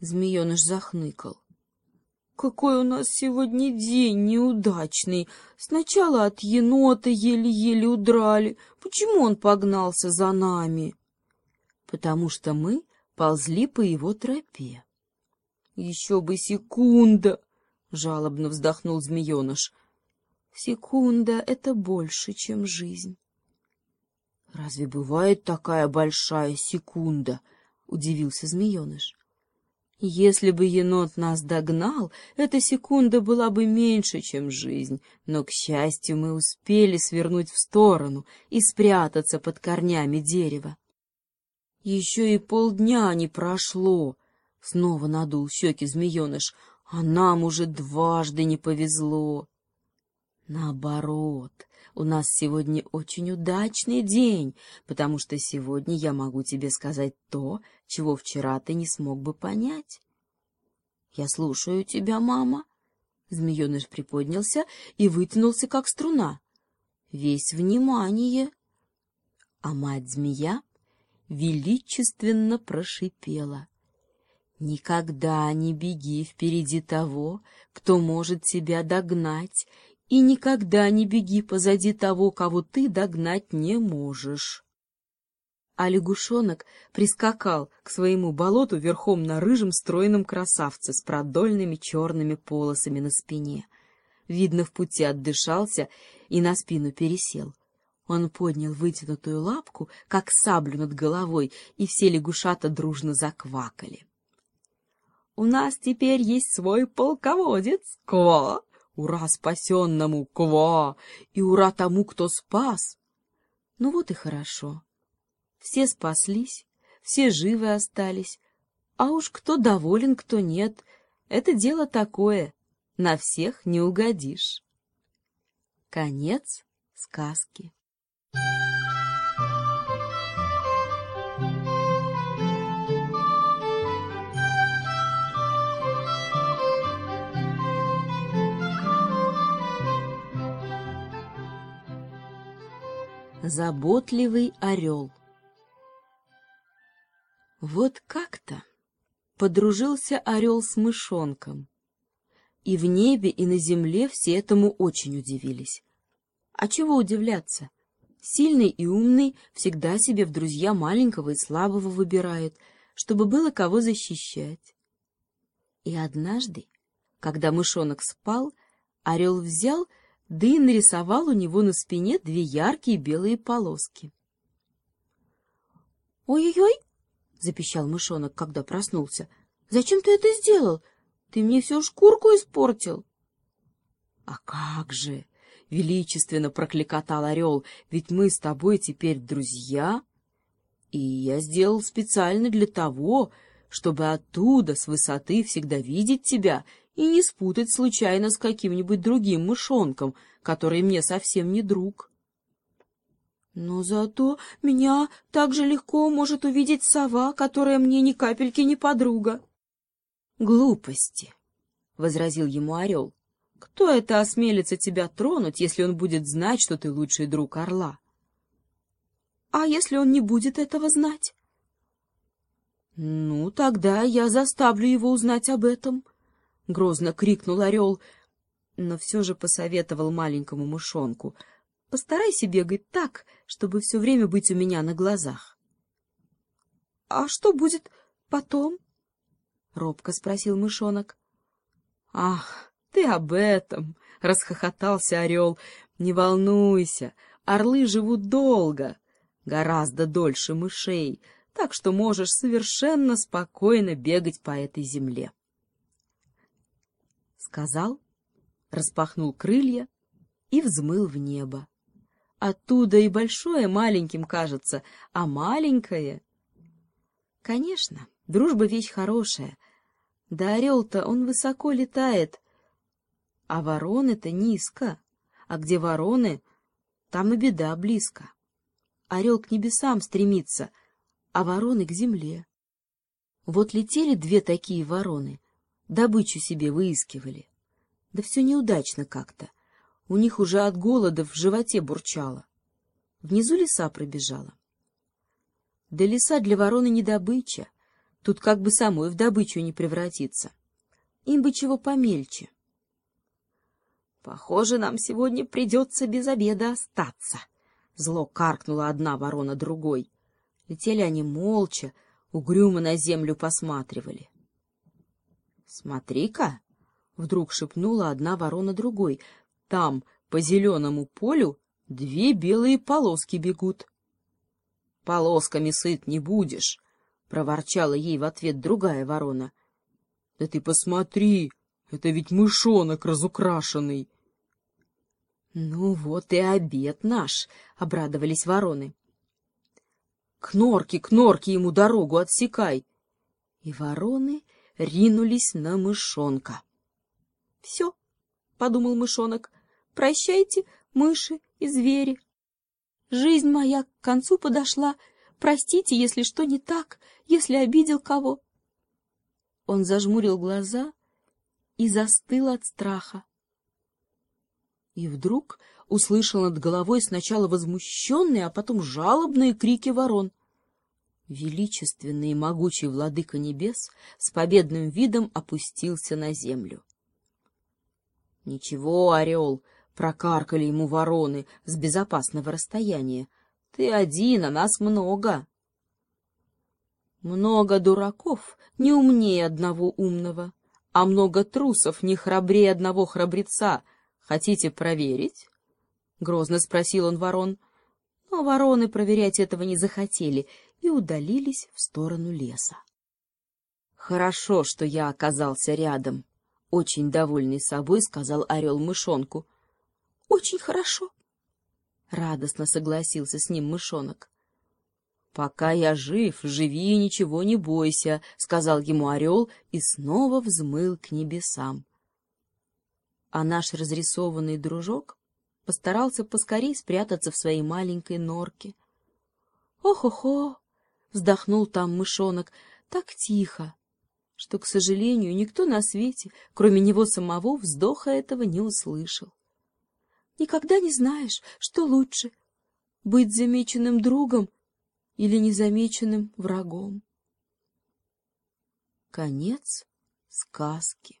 Змееныш захныкал. Какой у нас сегодня день неудачный. Сначала от енота еле-еле удрали. Почему он погнался за нами? Потому что мы ползли по его тропе. Еще бы секунда, жалобно вздохнул змееныш. Секунда — это больше, чем жизнь. Разве бывает такая большая секунда? Удивился змееныш. Если бы енот нас догнал, эта секунда была бы меньше, чем жизнь, но, к счастью, мы успели свернуть в сторону и спрятаться под корнями дерева. Еще и полдня не прошло, — снова надул щеки змееныш, — а нам уже дважды не повезло. Наоборот, у нас сегодня очень удачный день, потому что сегодня я могу тебе сказать то, чего вчера ты не смог бы понять. — Я слушаю тебя, мама. Змееныш приподнялся и вытянулся, как струна. Весь внимание. А мать-змея величественно прошипела. — Никогда не беги впереди того, кто может тебя догнать, и никогда не беги позади того, кого ты догнать не можешь. А лягушонок прискакал к своему болоту верхом на рыжем стройном красавце с продольными черными полосами на спине. Видно, в пути отдышался и на спину пересел. Он поднял вытянутую лапку, как саблю над головой, и все лягушата дружно заквакали. — У нас теперь есть свой полководец, Ква! Ура спасенному, ква! И ура тому, кто спас! Ну вот и хорошо. Все спаслись, все живы остались. А уж кто доволен, кто нет, это дело такое. На всех не угодишь. Конец сказки. Заботливый орел Вот как-то подружился орел с мышонком. И в небе, и на земле все этому очень удивились. А чего удивляться? Сильный и умный всегда себе в друзья маленького и слабого выбирает, чтобы было кого защищать. И однажды, когда мышонок спал, орел взял да и нарисовал у него на спине две яркие белые полоски. «Ой-ой-ой!» — запищал мышонок, когда проснулся. «Зачем ты это сделал? Ты мне всю шкурку испортил!» «А как же!» — величественно прокликотал орел. «Ведь мы с тобой теперь друзья!» «И я сделал специально для того, чтобы оттуда, с высоты, всегда видеть тебя и не спутать случайно с каким-нибудь другим мышонком, который мне совсем не друг. Но зато меня так же легко может увидеть сова, которая мне ни капельки не подруга. — Глупости, — возразил ему орел. — Кто это осмелится тебя тронуть, если он будет знать, что ты лучший друг орла? — А если он не будет этого знать? — Ну, тогда я заставлю его узнать об этом, — грозно крикнул орел, но все же посоветовал маленькому мышонку. — Постарайся бегать так, чтобы все время быть у меня на глазах. — А что будет потом? — робко спросил мышонок. — Ах, ты об этом! — расхохотался орел. — Не волнуйся, орлы живут долго, гораздо дольше мышей, так что можешь совершенно спокойно бегать по этой земле сказал, распахнул крылья и взмыл в небо. Оттуда и большое маленьким кажется, а маленькое... Конечно, дружба вещь хорошая. Да орел-то он высоко летает, а вороны-то низко. А где вороны, там и беда близко. Орел к небесам стремится, а вороны к земле. Вот летели две такие вороны, добычу себе выискивали. Да все неудачно как-то. У них уже от голода в животе бурчало. Внизу лиса пробежала. Да лиса для вороны не добыча. Тут как бы самой в добычу не превратиться. Им бы чего помельче. Похоже, нам сегодня придется без обеда остаться. Зло каркнула одна ворона другой. Летели они молча, угрюмо на землю посматривали. — Смотри-ка! — вдруг шепнула одна ворона другой. — Там, по зеленому полю, две белые полоски бегут. — Полосками сыт не будешь, — проворчала ей в ответ другая ворона. — Да ты посмотри, это ведь мышонок разукрашенный. — Ну вот и обед наш, — обрадовались вороны. — К норке, к норке ему дорогу отсекай. И вороны ринулись на мышонка. — Все, — подумал мышонок, — прощайте, мыши и звери. Жизнь моя к концу подошла. Простите, если что не так, если обидел кого. Он зажмурил глаза и застыл от страха и вдруг услышал над головой сначала возмущенные, а потом жалобные крики ворон. Величественный и могучий владыка небес с победным видом опустился на землю. — Ничего, орел, — прокаркали ему вороны с безопасного расстояния, — ты один, а нас много. Много дураков не умнее одного умного, а много трусов не храбрее одного храбреца — Хотите проверить? — грозно спросил он ворон. Но вороны проверять этого не захотели и удалились в сторону леса. — Хорошо, что я оказался рядом, — очень довольный собой сказал орел мышонку. — Очень хорошо, — радостно согласился с ним мышонок. — Пока я жив, живи и ничего не бойся, — сказал ему орел и снова взмыл к небесам а наш разрисованный дружок постарался поскорей спрятаться в своей маленькой норке. «Ох-охо!» — вздохнул там мышонок так тихо, что, к сожалению, никто на свете, кроме него самого, вздоха этого не услышал. Никогда не знаешь, что лучше — быть замеченным другом или незамеченным врагом. Конец сказки.